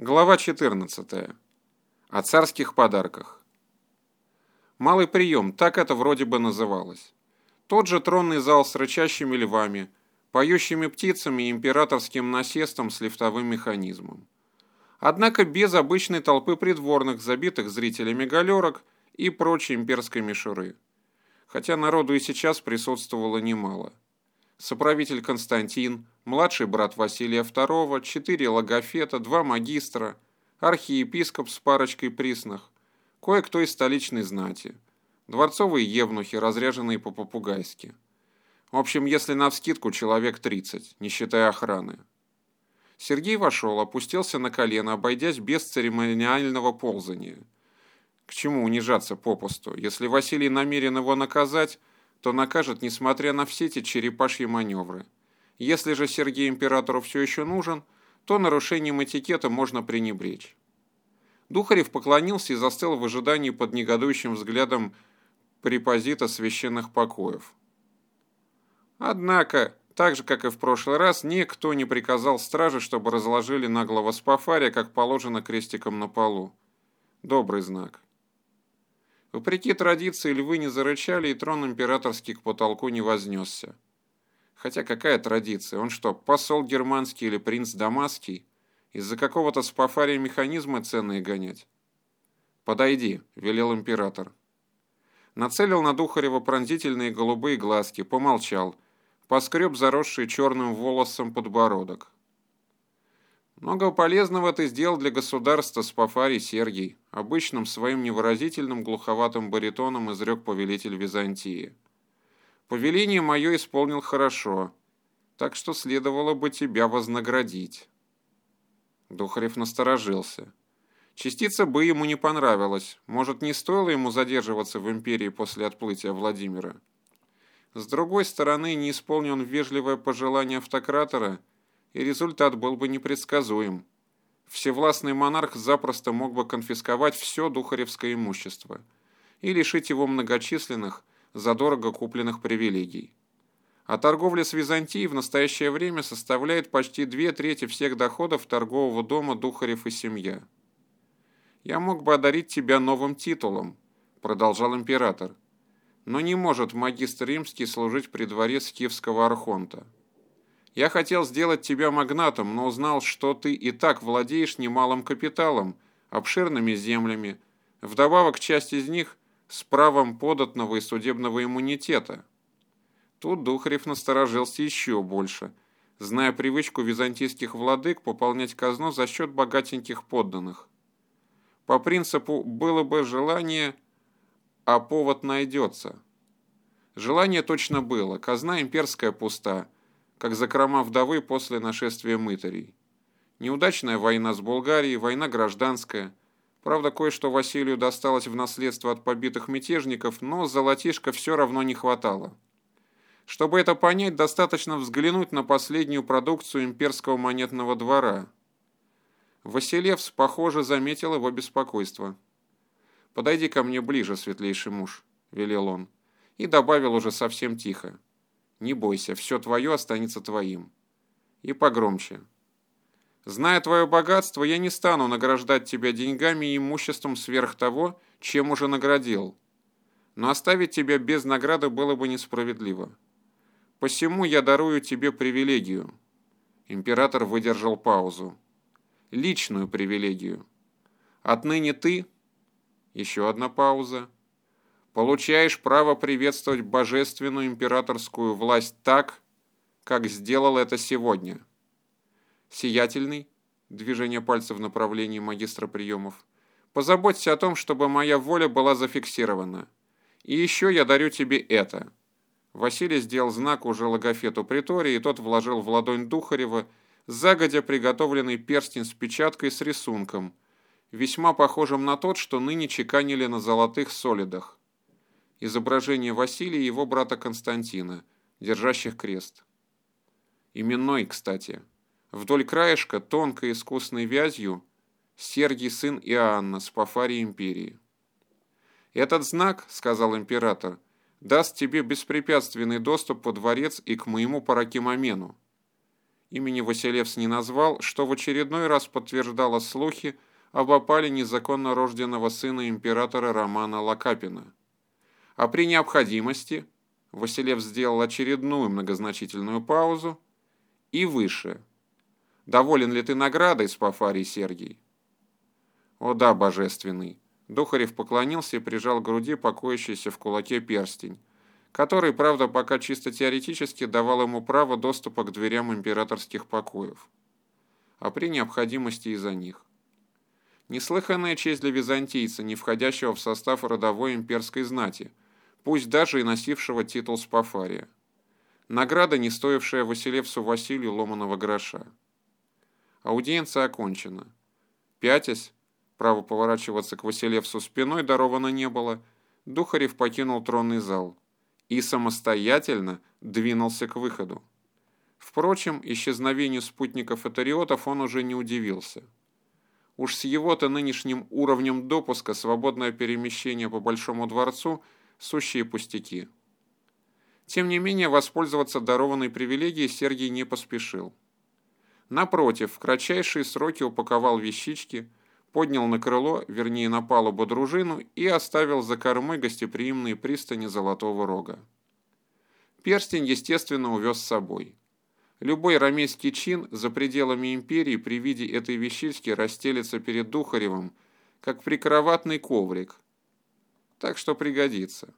Глава 14. О царских подарках. Малый прием, так это вроде бы называлось. Тот же тронный зал с рычащими львами, поющими птицами и императорским насестом с лифтовым механизмом. Однако без обычной толпы придворных, забитых зрителями галерок и прочей имперской мишуры. Хотя народу и сейчас присутствовало немало. Соправитель Константин, младший брат Василия II, четыре логофета, два магистра, архиепископ с парочкой приснах, кое-кто из столичной знати, дворцовые евнухи, разряженные по-попугайски. В общем, если навскидку, человек 30, не считая охраны. Сергей вошел, опустился на колено, обойдясь без церемониального ползания. К чему унижаться попусту? Если Василий намерен его наказать, то накажет, несмотря на все эти черепашьи маневры. Если же Сергей Императору все еще нужен, то нарушением этикета можно пренебречь. Духарев поклонился и застыл в ожидании под негодующим взглядом препозита священных покоев. Однако, так же, как и в прошлый раз, никто не приказал страже, чтобы разложили наглого спафария, как положено крестиком на полу. Добрый знак. Вопреки традиции львы не зарычали, и трон императорский к потолку не вознесся. Хотя какая традиция? Он что, посол германский или принц дамасский? Из-за какого-то спафария механизма ценные гонять? «Подойди», — велел император. Нацелил на Духарева пронзительные голубые глазки, помолчал, поскреб заросший черным волосом подбородок. Много полезного ты сделал для государства, Спафарий Сергий, обычным своим невыразительным глуховатым баритоном изрек повелитель Византии. Повеление мое исполнил хорошо, так что следовало бы тебя вознаградить. Духарев насторожился. Частица бы ему не понравилась. Может, не стоило ему задерживаться в империи после отплытия Владимира? С другой стороны, не исполнил он вежливое пожелание автократора – и результат был бы непредсказуем. Всевластный монарх запросто мог бы конфисковать все духаревское имущество и лишить его многочисленных, задорого купленных привилегий. А торговля с Византией в настоящее время составляет почти две трети всех доходов торгового дома Духарев и семья. «Я мог бы одарить тебя новым титулом», – продолжал император, – «но не может магистр римский служить при дворе скифского архонта». Я хотел сделать тебя магнатом, но узнал, что ты и так владеешь немалым капиталом, обширными землями, вдобавок часть из них с правом податного и судебного иммунитета. Тут Духарев насторожился еще больше, зная привычку византийских владык пополнять казну за счет богатеньких подданных. По принципу «было бы желание, а повод найдется». Желание точно было, казна имперская пуста – как закрома вдовы после нашествия мытарей. Неудачная война с Болгарией, война гражданская. Правда, кое-что Василию досталось в наследство от побитых мятежников, но золотишка все равно не хватало. Чтобы это понять, достаточно взглянуть на последнюю продукцию имперского монетного двора. Василевс, похоже, заметил его беспокойство. «Подойди ко мне ближе, светлейший муж», — велел он, и добавил уже совсем тихо. Не бойся, все твое останется твоим. И погромче. Зная твое богатство, я не стану награждать тебя деньгами и имуществом сверх того, чем уже наградил. Но оставить тебя без награды было бы несправедливо. Посему я дарую тебе привилегию. Император выдержал паузу. Личную привилегию. Отныне ты... Еще одна пауза получаешь право приветствовать божественную императорскую власть так, как сделал это сегодня. Сиятельный, движение пальца в направлении магистра приемов, позаботься о том, чтобы моя воля была зафиксирована. И еще я дарю тебе это. Василий сделал знак уже логофету притории, и тот вложил в ладонь Духарева загодя приготовленный перстень с печаткой с рисунком, весьма похожим на тот, что ныне чеканили на золотых солидах изображение Василия и его брата Константина, держащих крест. Именной, кстати. Вдоль краешка, тонкой искусной вязью, Сергий сын Иоанна с Пафарии империи. «Этот знак, — сказал император, — даст тебе беспрепятственный доступ во дворец и к моему Паракимамену. имени Василевс не назвал, что в очередной раз подтверждало слухи об опале незаконно рожденного сына императора Романа Лакапина. А при необходимости Василев сделал очередную многозначительную паузу и выше. «Доволен ли ты наградой, Спафарий Сергий?» «О да, божественный!» Духарев поклонился и прижал к груди покоящийся в кулаке перстень, который, правда, пока чисто теоретически давал ему право доступа к дверям императорских покоев, а при необходимости и за них. Неслыханная честь для византийца, не входящего в состав родовой имперской знати, пусть даже и носившего титул Спафария. Награда, не стоившая Василевсу Василию ломаного гроша. Аудиенция окончена. Пятясь, право поворачиваться к Василевсу спиной даровано не было, Духарев покинул тронный зал и самостоятельно двинулся к выходу. Впрочем, исчезновению спутников-этариотов он уже не удивился. Уж с его-то нынешним уровнем допуска свободное перемещение по Большому дворцу – сущие пустяки. Тем не менее, воспользоваться дарованной привилегией Сергий не поспешил. Напротив, в кратчайшие сроки упаковал вещички, поднял на крыло, вернее на палубу дружину и оставил за кормой гостеприимные пристани Золотого Рога. Перстень, естественно, увез с собой. Любой ромейский чин за пределами империи при виде этой вещички расстелится перед Духаревым, как прикроватный коврик. Так что пригодится.